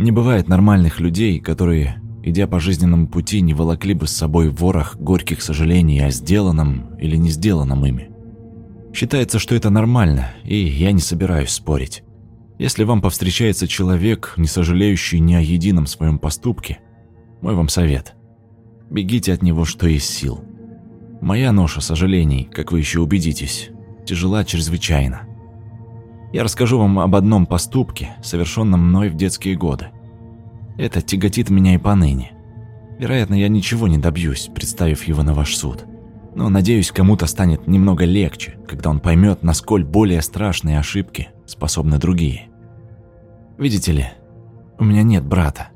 Не бывает нормальных людей, которые, идя по жизненному пути, не волокли бы с собой ворох горьких сожалений о сделанном или не сделанном ими. Считается, что это нормально, и я не собираюсь спорить. Если вам повстречается человек, не сожалеющий ни о едином своем поступке, мой вам совет – бегите от него, что есть сил. Моя ноша сожалений, как вы еще убедитесь, тяжела чрезвычайно. Я расскажу вам об одном поступке, совершенном мной в детские годы. Это тяготит меня и поныне. Вероятно, я ничего не добьюсь, представив его на ваш суд. Но, надеюсь, кому-то станет немного легче, когда он поймет, насколько более страшные ошибки способны другие. Видите ли, у меня нет брата.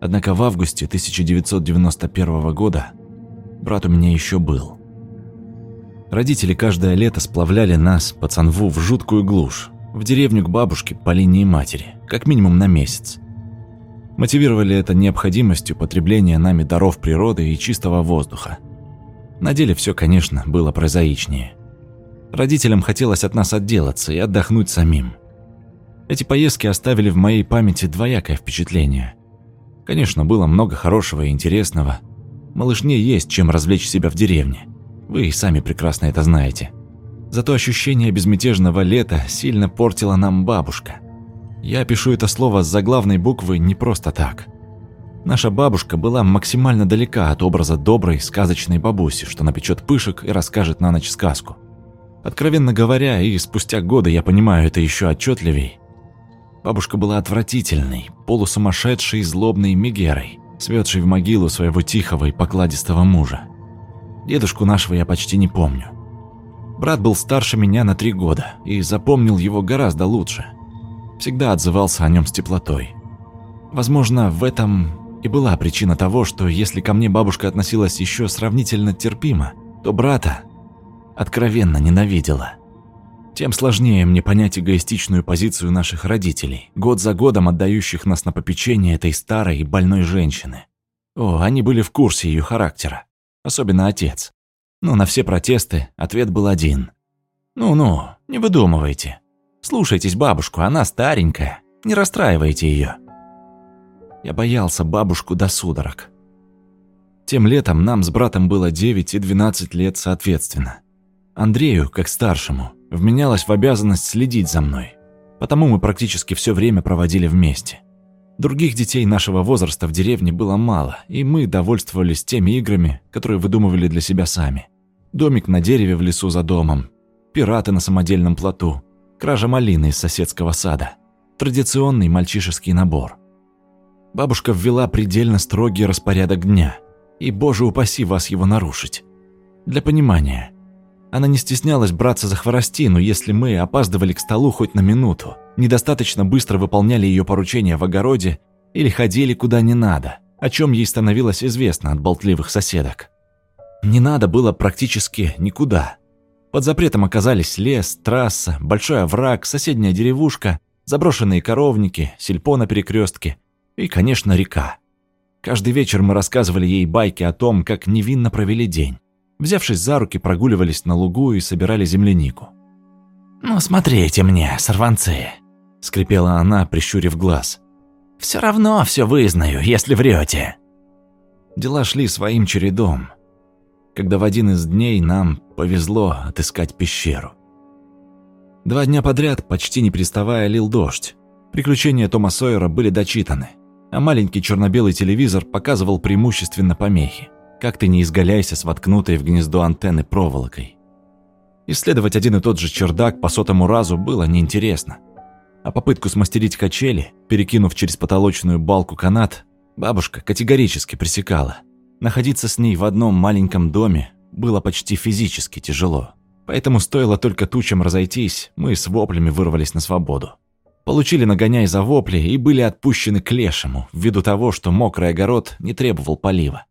Однако в августе 1991 года брат у меня еще был. Родители каждое лето сплавляли нас, пацанву, в жуткую глушь, в деревню к бабушке по линии матери, как минимум на месяц. Мотивировали это необходимостью потребления нами даров природы и чистого воздуха. На деле все, конечно, было прозаичнее. Родителям хотелось от нас отделаться и отдохнуть самим. Эти поездки оставили в моей памяти двоякое впечатление. Конечно, было много хорошего и интересного. Малышне есть чем развлечь себя в деревне – вы и сами прекрасно это знаете. Зато ощущение безмятежного лета сильно портила нам бабушка. Я пишу это слово с заглавной буквы не просто так. Наша бабушка была максимально далека от образа доброй, сказочной бабуси, что напечет пышек и расскажет на ночь сказку. Откровенно говоря, и спустя годы я понимаю это еще отчетливей, бабушка была отвратительной, полусумасшедшей, злобной Мегерой, светшей в могилу своего тихого и покладистого мужа. Дедушку нашего я почти не помню. Брат был старше меня на три года и запомнил его гораздо лучше. Всегда отзывался о нем с теплотой. Возможно, в этом и была причина того, что если ко мне бабушка относилась еще сравнительно терпимо, то брата откровенно ненавидела. Тем сложнее мне понять эгоистичную позицию наших родителей, год за годом отдающих нас на попечение этой старой и больной женщины. О, они были в курсе ее характера особенно отец. Но на все протесты ответ был один. «Ну-ну, не выдумывайте. Слушайтесь бабушку, она старенькая, не расстраивайте ее. Я боялся бабушку до судорог. Тем летом нам с братом было 9 и 12 лет соответственно. Андрею, как старшему, вменялось в обязанность следить за мной, потому мы практически все время проводили вместе. Других детей нашего возраста в деревне было мало, и мы довольствовались теми играми, которые выдумывали для себя сами. Домик на дереве в лесу за домом, пираты на самодельном плоту, кража малины из соседского сада. Традиционный мальчишеский набор. Бабушка ввела предельно строгий распорядок дня, и, боже упаси вас его нарушить. Для понимания, она не стеснялась браться за хворостину, если мы опаздывали к столу хоть на минуту, недостаточно быстро выполняли ее поручения в огороде или ходили куда не надо, о чем ей становилось известно от болтливых соседок. Не надо было практически никуда. Под запретом оказались лес, трасса, большой овраг, соседняя деревушка, заброшенные коровники, сельпо на перекрестке и, конечно, река. Каждый вечер мы рассказывали ей байки о том, как невинно провели день. Взявшись за руки, прогуливались на лугу и собирали землянику. «Ну, смотрите мне, сорванцы!» – скрипела она, прищурив глаз. «Все равно все вызнаю, если врете. Дела шли своим чередом, когда в один из дней нам повезло отыскать пещеру. Два дня подряд, почти не переставая, лил дождь. Приключения Тома Сойера были дочитаны, а маленький черно-белый телевизор показывал преимущественно помехи. Как ты не изгаляйся с воткнутой в гнездо антенны проволокой. Исследовать один и тот же чердак по сотому разу было неинтересно. А попытку смастерить качели, перекинув через потолочную балку канат, бабушка категорически пресекала. Находиться с ней в одном маленьком доме было почти физически тяжело. Поэтому стоило только тучам разойтись, мы с воплями вырвались на свободу. Получили нагоняй за вопли и были отпущены к лешему, ввиду того, что мокрый огород не требовал полива.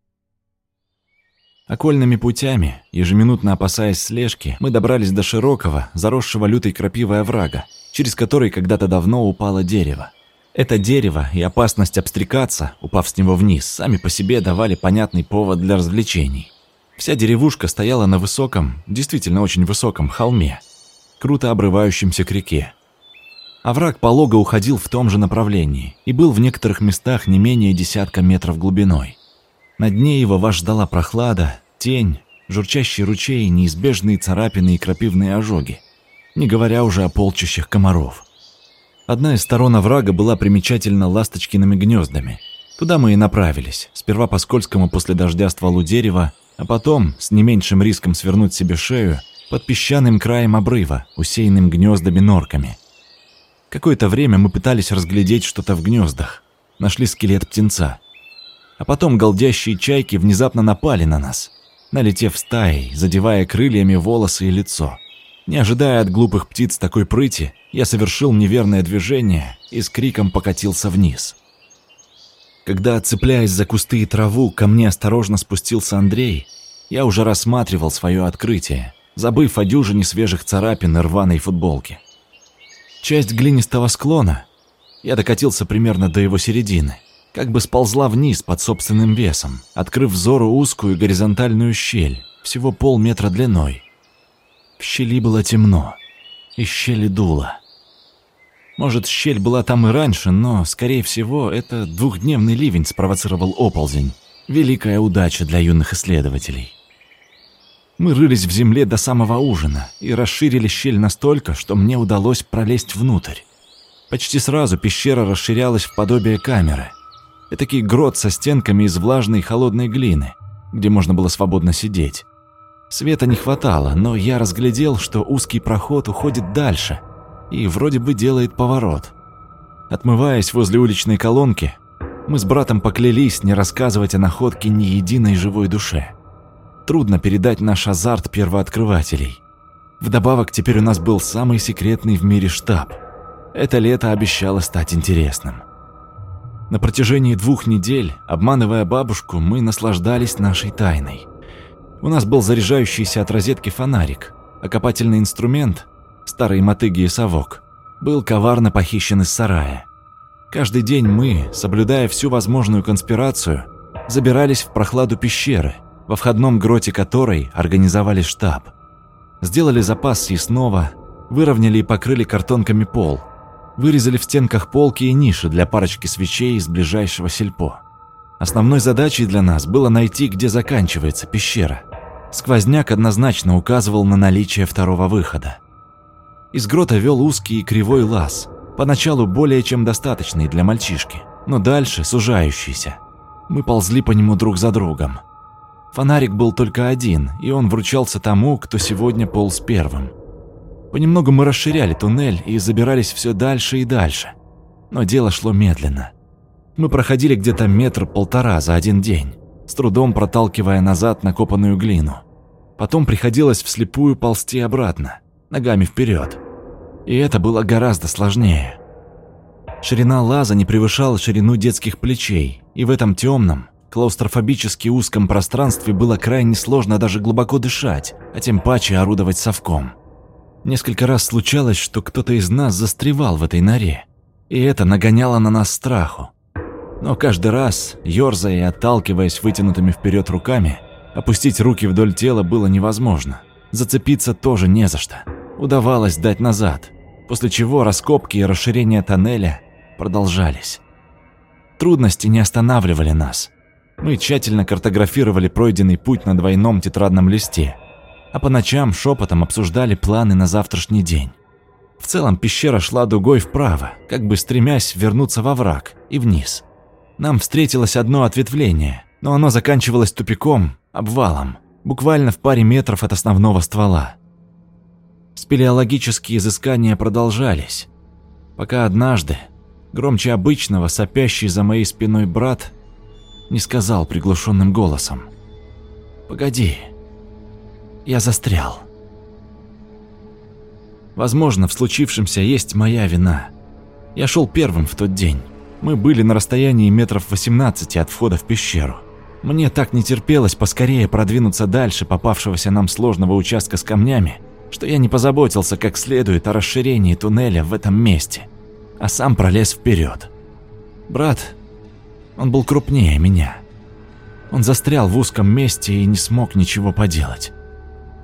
Окольными путями, ежеминутно опасаясь слежки, мы добрались до широкого, заросшего лютой крапивой оврага, через который когда-то давно упало дерево. Это дерево и опасность обстрекаться, упав с него вниз, сами по себе давали понятный повод для развлечений. Вся деревушка стояла на высоком, действительно очень высоком холме, круто обрывающемся к реке. Овраг полого уходил в том же направлении и был в некоторых местах не менее десятка метров глубиной. На дне его вас ждала прохлада, тень, журчащий ручей, неизбежные царапины и крапивные ожоги, не говоря уже о полчищах комаров. Одна из сторон оврага была примечательна ласточкиными гнездами. Туда мы и направились, сперва по скользкому после дождя стволу дерева, а потом, с не меньшим риском свернуть себе шею, под песчаным краем обрыва, усеянным гнездами-норками. Какое-то время мы пытались разглядеть что-то в гнездах, нашли скелет птенца. А потом голдящие чайки внезапно напали на нас, налетев стаей, задевая крыльями волосы и лицо. Не ожидая от глупых птиц такой прыти, я совершил неверное движение и с криком покатился вниз. Когда, цепляясь за кусты и траву, ко мне осторожно спустился Андрей, я уже рассматривал свое открытие, забыв о дюжине свежих царапин и рваной футболки. Часть глинистого склона, я докатился примерно до его середины, как бы сползла вниз под собственным весом, открыв взору узкую горизонтальную щель, всего полметра длиной. В щели было темно, и щели дуло. Может, щель была там и раньше, но, скорее всего, это двухдневный ливень спровоцировал оползень. Великая удача для юных исследователей. Мы рылись в земле до самого ужина и расширили щель настолько, что мне удалось пролезть внутрь. Почти сразу пещера расширялась в подобие камеры – Этакий грот со стенками из влажной холодной глины, где можно было свободно сидеть. Света не хватало, но я разглядел, что узкий проход уходит дальше и вроде бы делает поворот. Отмываясь возле уличной колонки, мы с братом поклялись не рассказывать о находке ни единой живой душе. Трудно передать наш азарт первооткрывателей. Вдобавок, теперь у нас был самый секретный в мире штаб. Это лето обещало стать интересным. На протяжении двух недель, обманывая бабушку, мы наслаждались нашей тайной. У нас был заряжающийся от розетки фонарик, а копательный инструмент, старые мотыги и совок, был коварно похищен из сарая. Каждый день мы, соблюдая всю возможную конспирацию, забирались в прохладу пещеры, во входном гроте которой организовали штаб. Сделали запас съестного, выровняли и покрыли картонками пол – вырезали в стенках полки и ниши для парочки свечей из ближайшего сельпо. Основной задачей для нас было найти, где заканчивается пещера. Сквозняк однозначно указывал на наличие второго выхода. Из грота вел узкий и кривой лаз, поначалу более чем достаточный для мальчишки, но дальше сужающийся. Мы ползли по нему друг за другом. Фонарик был только один, и он вручался тому, кто сегодня полз первым – Понемногу мы расширяли туннель и забирались все дальше и дальше. Но дело шло медленно. Мы проходили где-то метр-полтора за один день, с трудом проталкивая назад накопанную глину. Потом приходилось вслепую ползти обратно, ногами вперед. И это было гораздо сложнее. Ширина лаза не превышала ширину детских плечей, и в этом темном, клаустрофобически узком пространстве было крайне сложно даже глубоко дышать, а тем паче орудовать совком. Несколько раз случалось, что кто-то из нас застревал в этой норе, и это нагоняло на нас страху. Но каждый раз, ёрзая и отталкиваясь вытянутыми вперед руками, опустить руки вдоль тела было невозможно. Зацепиться тоже не за что. Удавалось дать назад, после чего раскопки и расширение тоннеля продолжались. Трудности не останавливали нас. Мы тщательно картографировали пройденный путь на двойном тетрадном листе – а по ночам шепотом обсуждали планы на завтрашний день. В целом пещера шла дугой вправо, как бы стремясь вернуться во враг и вниз. Нам встретилось одно ответвление, но оно заканчивалось тупиком, обвалом, буквально в паре метров от основного ствола. Спелеологические изыскания продолжались, пока однажды, громче обычного, сопящий за моей спиной брат, не сказал приглушенным голосом «Погоди, я застрял. Возможно, в случившемся есть моя вина. Я шел первым в тот день. Мы были на расстоянии метров 18 от входа в пещеру. Мне так не терпелось поскорее продвинуться дальше попавшегося нам сложного участка с камнями, что я не позаботился как следует о расширении туннеля в этом месте, а сам пролез вперед. Брат, он был крупнее меня. Он застрял в узком месте и не смог ничего поделать.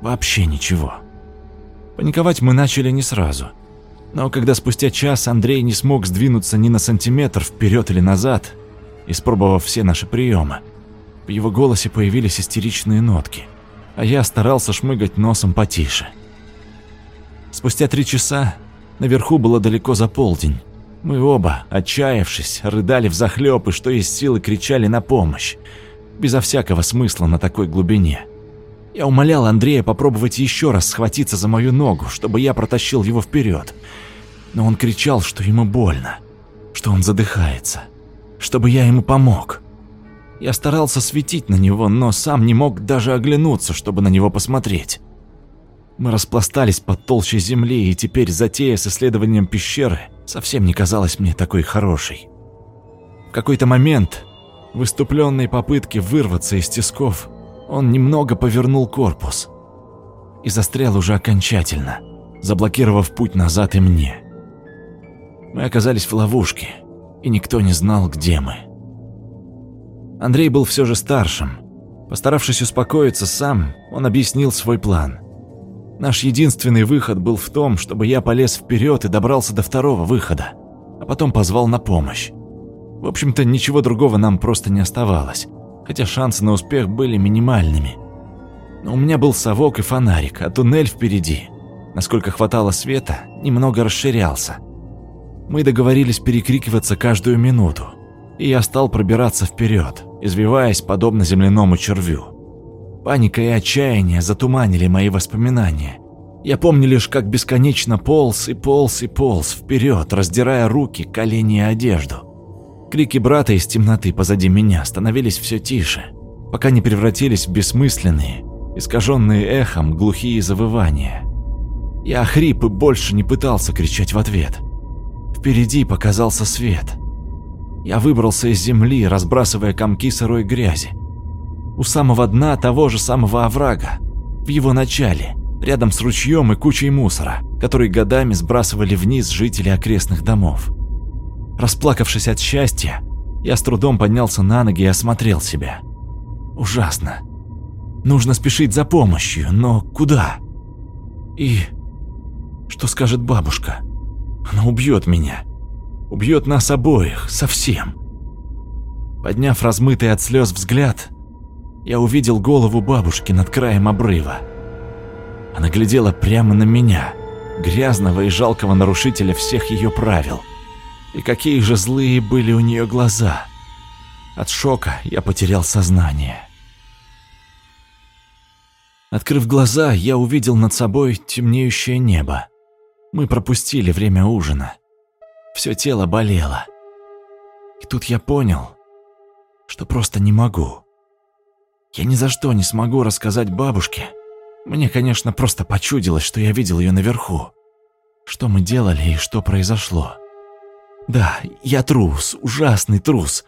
Вообще ничего. Паниковать мы начали не сразу. Но когда спустя час Андрей не смог сдвинуться ни на сантиметр вперед или назад, испробовав все наши приемы, в его голосе появились истеричные нотки, а я старался шмыгать носом потише. Спустя три часа наверху было далеко за полдень. Мы оба, отчаявшись, рыдали взахлёб и что есть силы кричали на помощь, безо всякого смысла на такой глубине. Я умолял Андрея попробовать еще раз схватиться за мою ногу, чтобы я протащил его вперед. Но он кричал, что ему больно, что он задыхается, чтобы я ему помог. Я старался светить на него, но сам не мог даже оглянуться, чтобы на него посмотреть. Мы распластались под толщей земли, и теперь затея с исследованием пещеры совсем не казалась мне такой хорошей. В какой-то момент, в иступленной попытке вырваться из тисков, он немного повернул корпус и застрял уже окончательно, заблокировав путь назад и мне. Мы оказались в ловушке, и никто не знал, где мы. Андрей был все же старшим. Постаравшись успокоиться сам, он объяснил свой план. Наш единственный выход был в том, чтобы я полез вперед и добрался до второго выхода, а потом позвал на помощь. В общем-то, ничего другого нам просто не оставалось хотя шансы на успех были минимальными. Но у меня был совок и фонарик, а туннель впереди, насколько хватало света, немного расширялся. Мы договорились перекрикиваться каждую минуту, и я стал пробираться вперед, извиваясь подобно земляному червю. Паника и отчаяние затуманили мои воспоминания. Я помню лишь, как бесконечно полз и полз и полз вперед, раздирая руки, колени и одежду. Крики брата из темноты позади меня становились все тише, пока не превратились в бессмысленные, искаженные эхом глухие завывания. Я хрип и больше не пытался кричать в ответ. Впереди показался свет. Я выбрался из земли, разбрасывая комки сырой грязи. У самого дна того же самого оврага, в его начале, рядом с ручьем и кучей мусора, который годами сбрасывали вниз жители окрестных домов. Расплакавшись от счастья, я с трудом поднялся на ноги и осмотрел себя. Ужасно. Нужно спешить за помощью, но куда? И что скажет бабушка? Она убьет меня. Убьет нас обоих, совсем. Подняв размытый от слез взгляд, я увидел голову бабушки над краем обрыва. Она глядела прямо на меня, грязного и жалкого нарушителя всех ее правил. И какие же злые были у нее глаза. От шока я потерял сознание. Открыв глаза, я увидел над собой темнеющее небо. Мы пропустили время ужина. Все тело болело. И тут я понял, что просто не могу. Я ни за что не смогу рассказать бабушке. Мне, конечно, просто почудилось, что я видел ее наверху. Что мы делали и что произошло. Да, я трус, ужасный трус.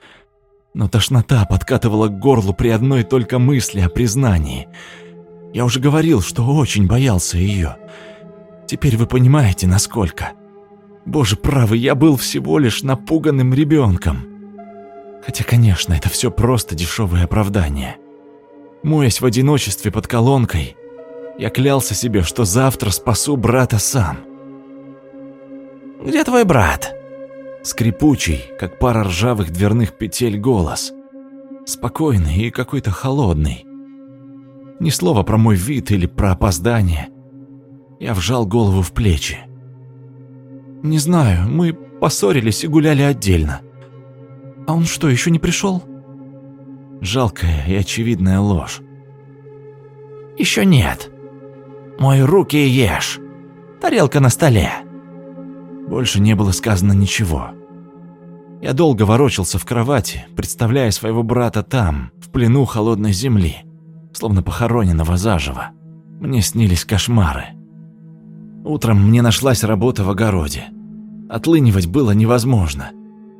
Но тошнота подкатывала к горлу при одной только мысли о признании. Я уже говорил, что очень боялся ее. Теперь вы понимаете, насколько. Боже правый, я был всего лишь напуганным ребенком. Хотя, конечно, это все просто дешевое оправдание. Моясь в одиночестве под колонкой, я клялся себе, что завтра спасу брата сам. «Где твой брат?» Скрипучий, как пара ржавых дверных петель голос. Спокойный и какой-то холодный. Ни слова про мой вид или про опоздание. Я вжал голову в плечи. «Не знаю, мы поссорились и гуляли отдельно. А он что, еще не пришел?» Жалкая и очевидная ложь. «Еще нет. Мой руки ешь. Тарелка на столе». Больше не было сказано ничего. Я долго ворочался в кровати, представляя своего брата там, в плену холодной земли, словно похороненного заживо. Мне снились кошмары. Утром мне нашлась работа в огороде. Отлынивать было невозможно.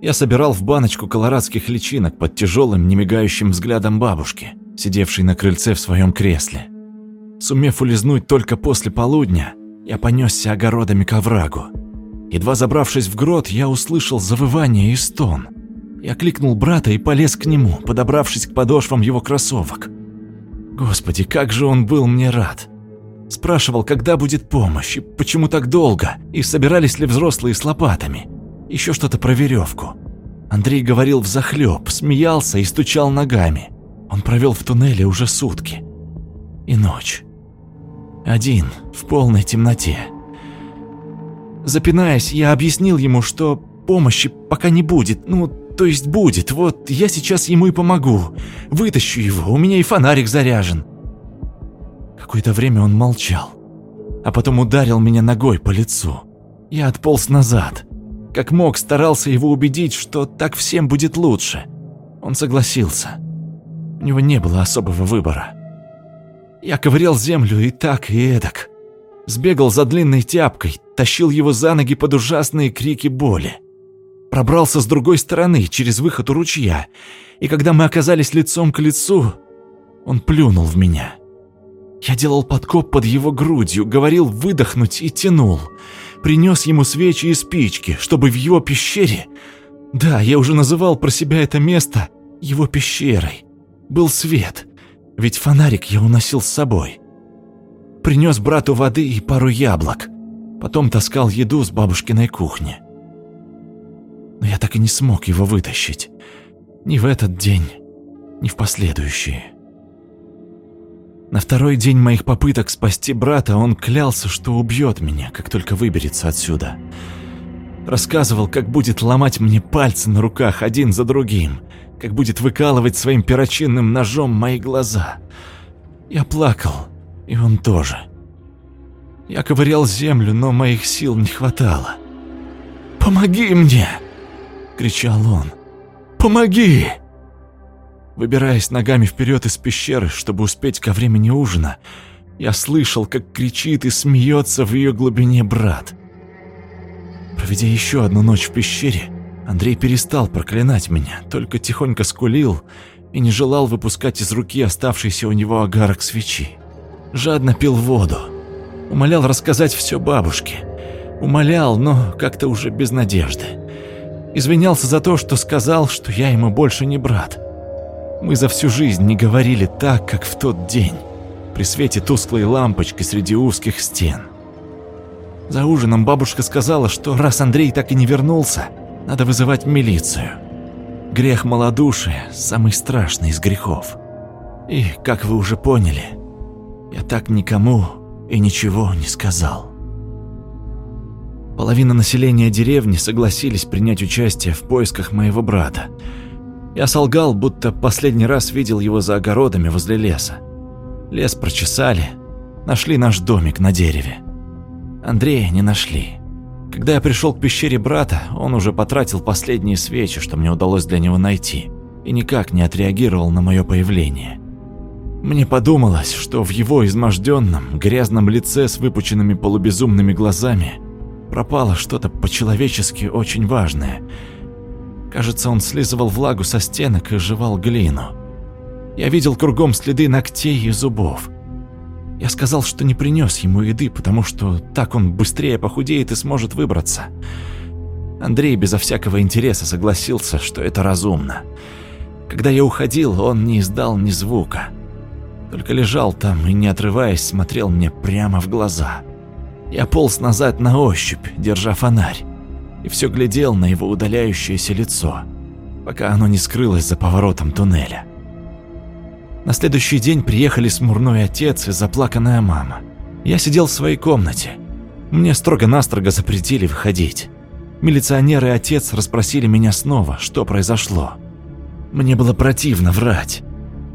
Я собирал в баночку колорадских личинок под тяжелым, немигающим взглядом бабушки, сидевшей на крыльце в своем кресле. Сумев улизнуть только после полудня, я понесся огородами к оврагу. Едва забравшись в грот, я услышал завывание и стон. Я кликнул брата и полез к нему, подобравшись к подошвам его кроссовок. Господи, как же он был мне рад. Спрашивал, когда будет помощь, и почему так долго, и собирались ли взрослые с лопатами. Еще что-то про веревку. Андрей говорил взахлеб, смеялся и стучал ногами. Он провел в туннеле уже сутки. И ночь. Один, в полной темноте. Запинаясь, я объяснил ему, что помощи пока не будет, ну, то есть будет, вот я сейчас ему и помогу. Вытащу его, у меня и фонарик заряжен. Какое-то время он молчал, а потом ударил меня ногой по лицу. Я отполз назад. Как мог, старался его убедить, что так всем будет лучше. Он согласился. У него не было особого выбора. Я ковырял землю и так, и эдак. Сбегал за длинной тяпкой, тащил его за ноги под ужасные крики боли. Пробрался с другой стороны, через выход у ручья, и когда мы оказались лицом к лицу, он плюнул в меня. Я делал подкоп под его грудью, говорил выдохнуть и тянул. Принес ему свечи и спички, чтобы в его пещере... Да, я уже называл про себя это место его пещерой. Был свет, ведь фонарик я уносил с собой. Принес брату воды и пару яблок. Потом таскал еду с бабушкиной кухни. Но я так и не смог его вытащить. Ни в этот день, ни в последующие. На второй день моих попыток спасти брата он клялся, что убьет меня, как только выберется отсюда. Рассказывал, как будет ломать мне пальцы на руках один за другим, как будет выкалывать своим перочинным ножом мои глаза. Я плакал, и он тоже. Я ковырял землю, но моих сил не хватало. «Помоги мне!» — кричал он. «Помоги!» Выбираясь ногами вперед из пещеры, чтобы успеть ко времени ужина, я слышал, как кричит и смеется в ее глубине брат. Проведя еще одну ночь в пещере, Андрей перестал проклинать меня, только тихонько скулил и не желал выпускать из руки оставшийся у него огарок свечи. Жадно пил воду. Умолял рассказать все бабушке. Умолял, но как-то уже без надежды. Извинялся за то, что сказал, что я ему больше не брат. Мы за всю жизнь не говорили так, как в тот день, при свете тусклой лампочки среди узких стен. За ужином бабушка сказала, что раз Андрей так и не вернулся, надо вызывать милицию. Грех малодушия – самый страшный из грехов. И, как вы уже поняли, я так никому и ничего не сказал. Половина населения деревни согласились принять участие в поисках моего брата – я солгал, будто последний раз видел его за огородами возле леса. Лес прочесали, нашли наш домик на дереве. Андрея не нашли. Когда я пришел к пещере брата, он уже потратил последние свечи, что мне удалось для него найти, и никак не отреагировал на мое появление. Мне подумалось, что в его изможденном, грязном лице с выпученными полубезумными глазами пропало что-то по-человечески очень важное – Кажется, он слизывал влагу со стенок и жевал глину. Я видел кругом следы ногтей и зубов. Я сказал, что не принес ему еды, потому что так он быстрее похудеет и сможет выбраться. Андрей безо всякого интереса согласился, что это разумно. Когда я уходил, он не издал ни звука. Только лежал там и, не отрываясь, смотрел мне прямо в глаза. Я полз назад на ощупь, держа фонарь и все глядел на его удаляющееся лицо, пока оно не скрылось за поворотом туннеля. На следующий день приехали смурной отец и заплаканная мама. Я сидел в своей комнате. Мне строго-настрого запретили выходить. Милиционер и отец расспросили меня снова, что произошло. Мне было противно врать.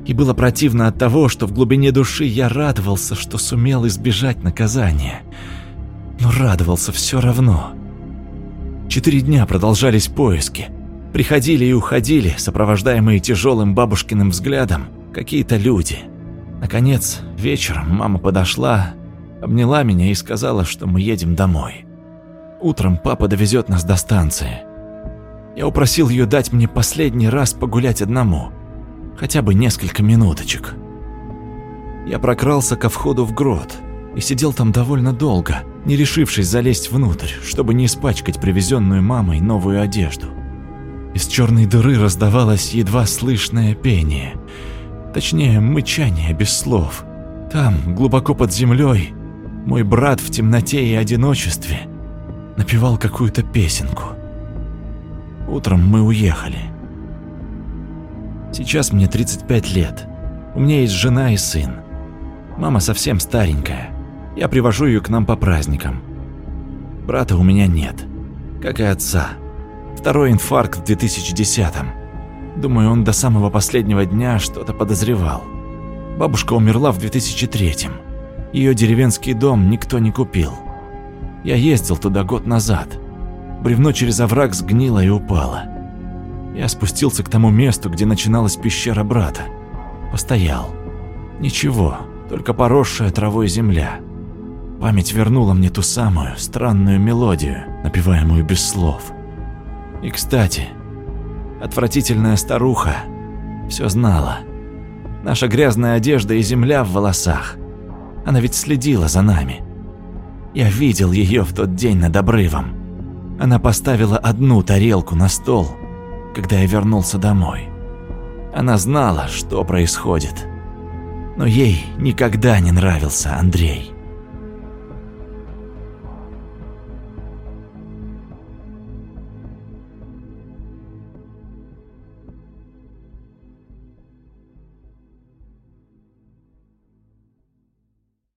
И было противно от того, что в глубине души я радовался, что сумел избежать наказания. Но радовался все равно. Четыре дня продолжались поиски. Приходили и уходили, сопровождаемые тяжелым бабушкиным взглядом, какие-то люди. Наконец, вечером мама подошла, обняла меня и сказала, что мы едем домой. Утром папа довезет нас до станции. Я упросил ее дать мне последний раз погулять одному, хотя бы несколько минуточек. Я прокрался ко входу в грот и сидел там довольно долго, не решившись залезть внутрь, чтобы не испачкать привезенную мамой новую одежду. Из черной дыры раздавалось едва слышное пение, точнее, мычание без слов. Там, глубоко под землей, Мой брат в темноте и одиночестве напевал какую-то песенку. Утром мы уехали. Сейчас мне 35 лет. У меня есть жена и сын. Мама совсем старенькая. Я привожу ее к нам по праздникам. Брата у меня нет, как и отца. Второй инфаркт в 2010-м. Думаю, он до самого последнего дня что-то подозревал. Бабушка умерла в 2003-м. Ее деревенский дом никто не купил. Я ездил туда год назад. Бревно через овраг сгнило и упало. Я спустился к тому месту, где начиналась пещера брата. Постоял. Ничего, только поросшая травой земля. Память вернула мне ту самую странную мелодию, напеваемую без слов. И, кстати, отвратительная старуха все знала. Наша грязная одежда и земля в волосах. Она ведь следила за нами. Я видел ее в тот день над обрывом. Она поставила одну тарелку на стол, когда я вернулся домой. Она знала, что происходит. Но ей никогда не нравился Андрей.